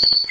podcast.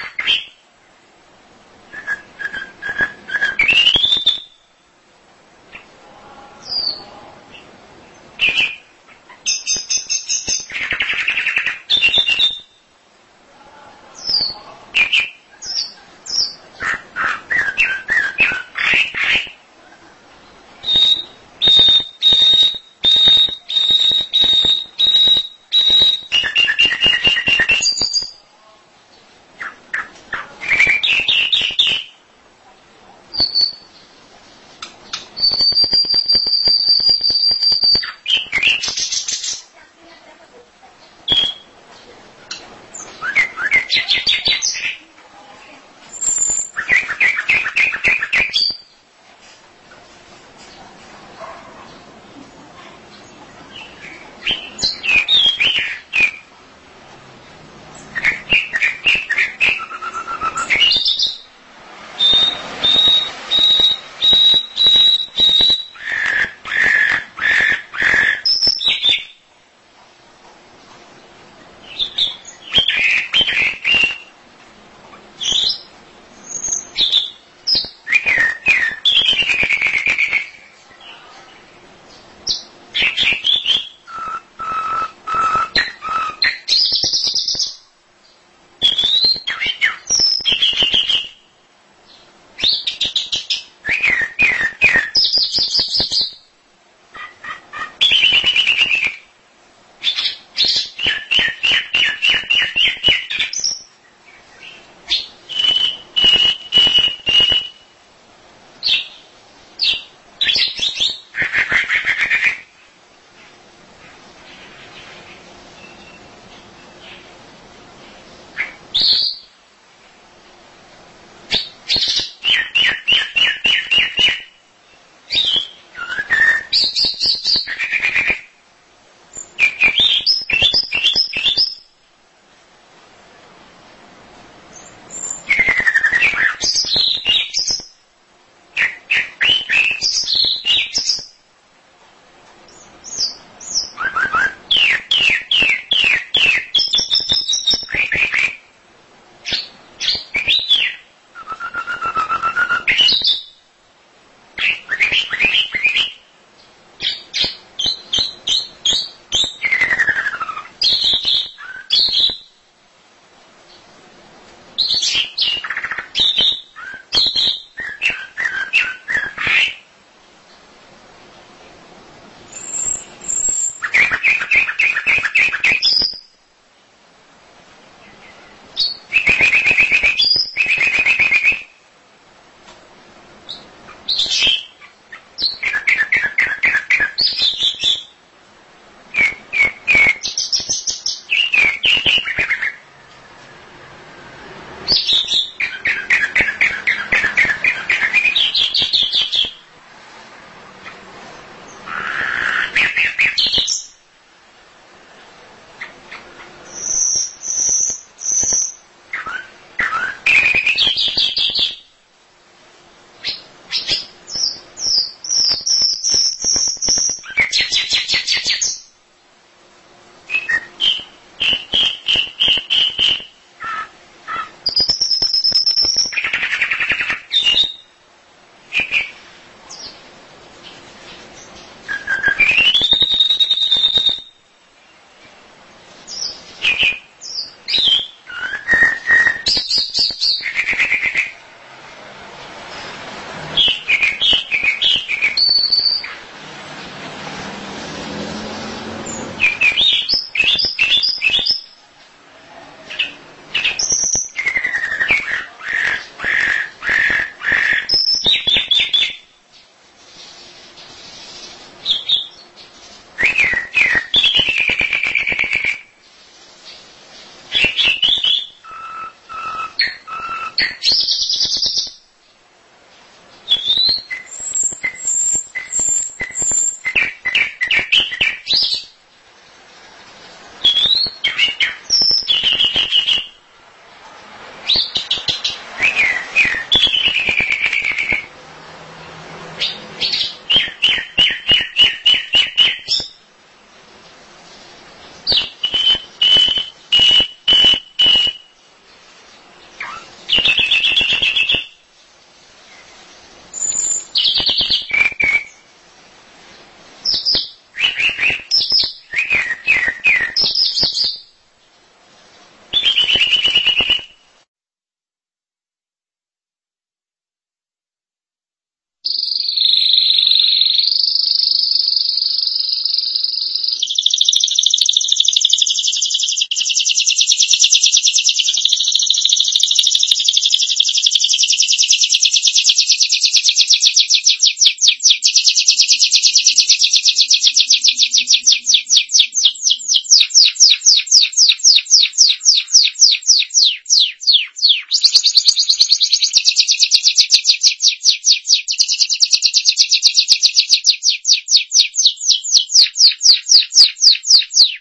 Thank you.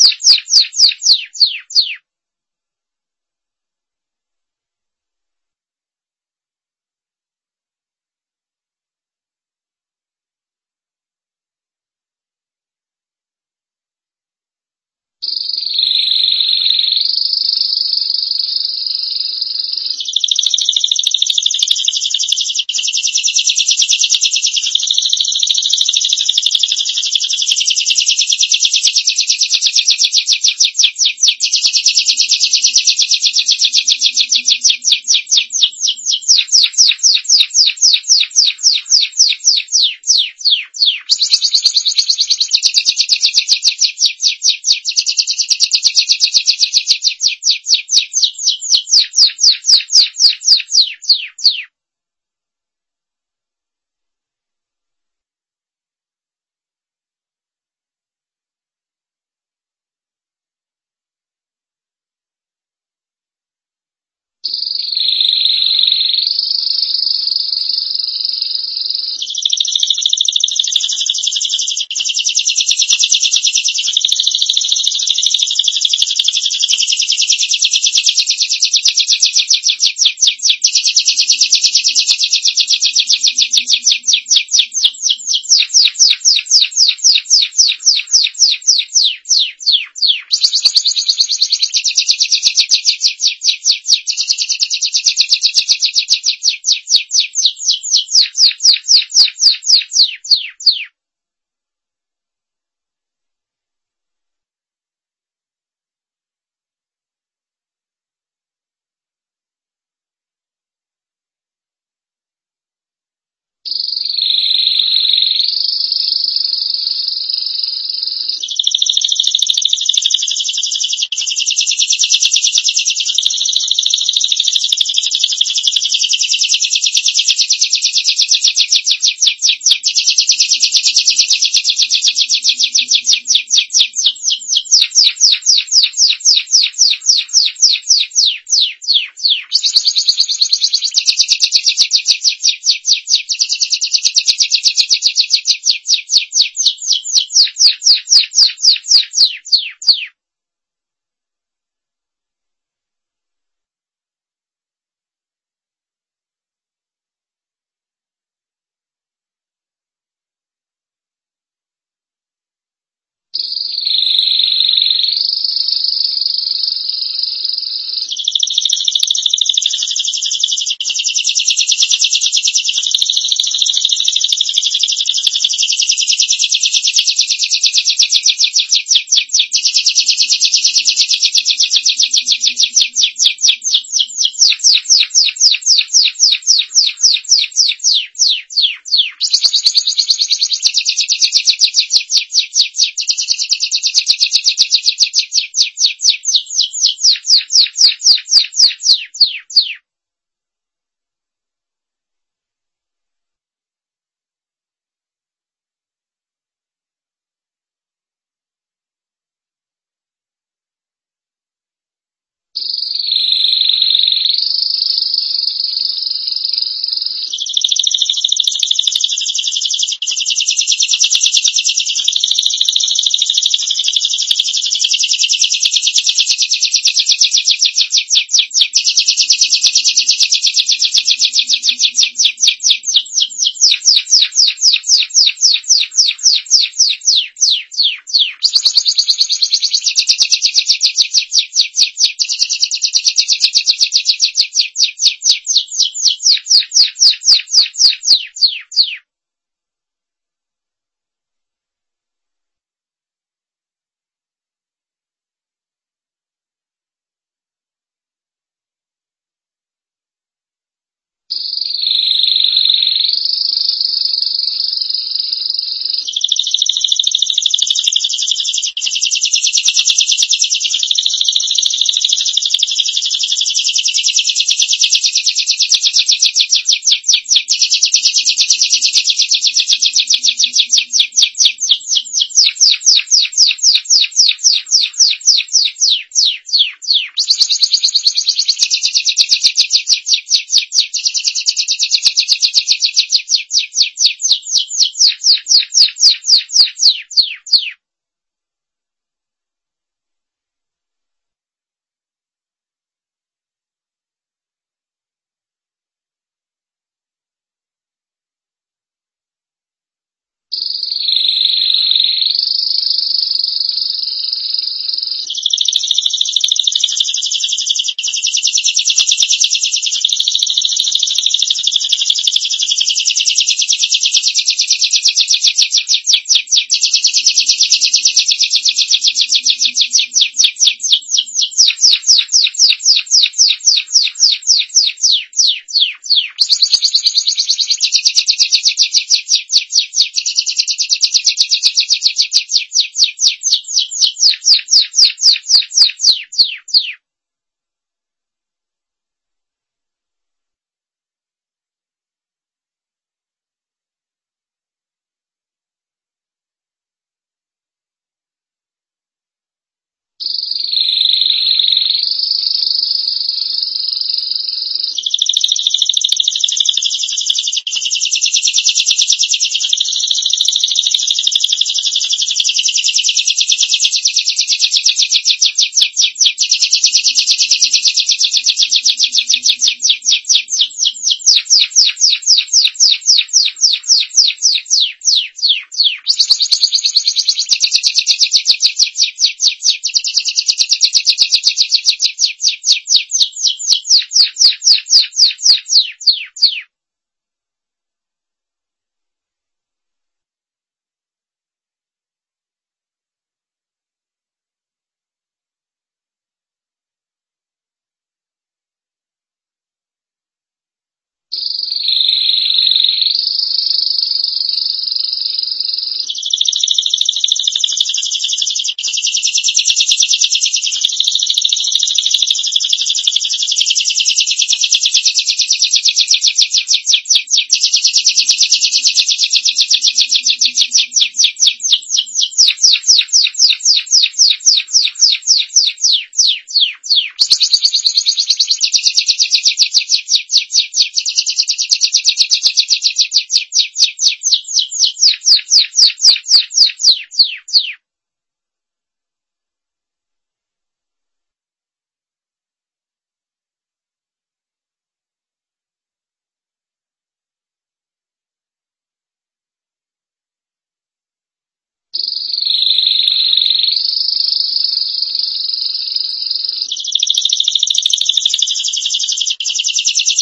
Thank you.